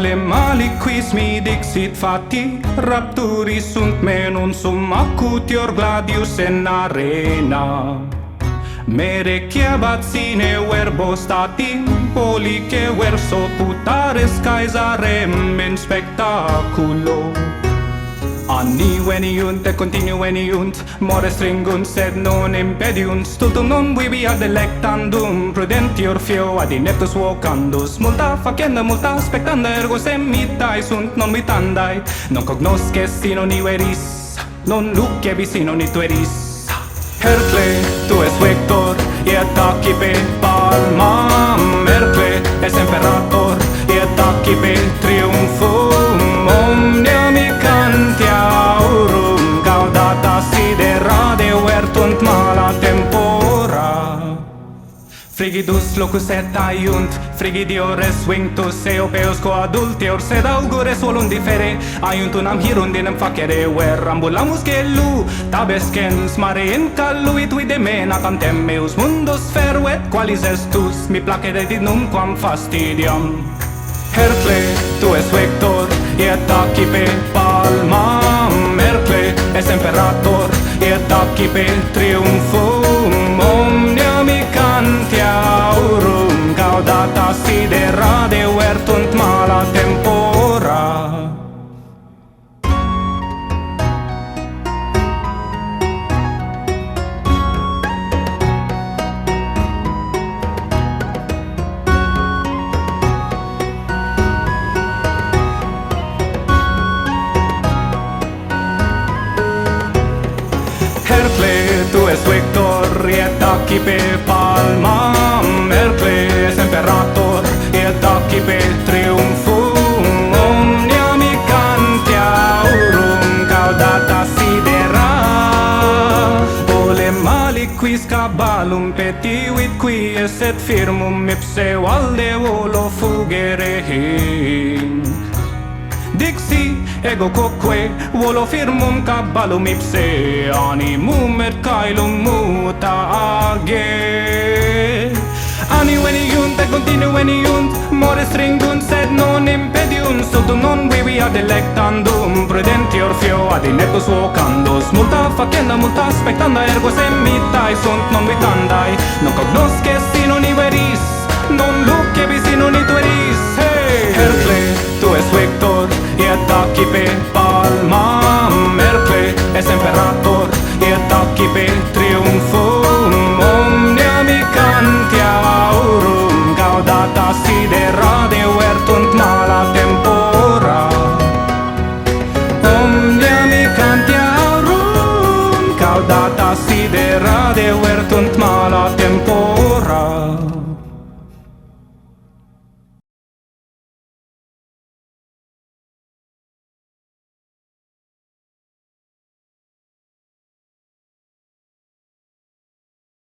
Aule mali quis mi dixit fati, rapturi sunt me non sum acutior gladius en arena. Mere ceabat sine verbo stati, police verso putares caesarem in spectaculo. Anni veniunt et continu veniunt More stringunt sed non impediunt. Stultum non vivia delectandum prudentior fio ad ineptus vocandus Multa facenda, multa spectanda Ergo semitae sunt non vitandae Non cognosces ni veris, Non lucevi ni tueris. Hercle, tu es vector, et accipe, Frigidus locus et aiunt, frigidiores vinctus eopeos coadulteor, sed augure solum differe, aiunt unam hirundinem facere, ver ambulamus gelu, tabescens mare in calluit vide mena tantem meus mundus feruet, qualis estus, mi placeret in numquam fastidiam. Hercle, tu es vector, et acipe palmam, Hercle, es imperator, et acipe triumphor, reflector e tacchi pe palma Mercles imperator e tacchi pe triumfum Omnia micantia aurum caudata sidera. Ole mali quis cabalum petivit qui et firmum ipse valde volo fugere him Dixi ego coque volo firmum caballum ipse animum et caelum muta age Aniveniunt et continueniunt more stringunt sed non impediunt subtum non vivi ad electandum prudenti orfio ad ineptus vocandus multa facenda multa spectanda ergo semitae sunt non vitandae non cognosce sino ni veris non lucebi taki pe palma Merg pe esemperador E taki pe triumful Omnia micantia aurum Gaudata sidera de vertunt mala tempora. Omnia micantia aurum Gaudata sidera de vertunt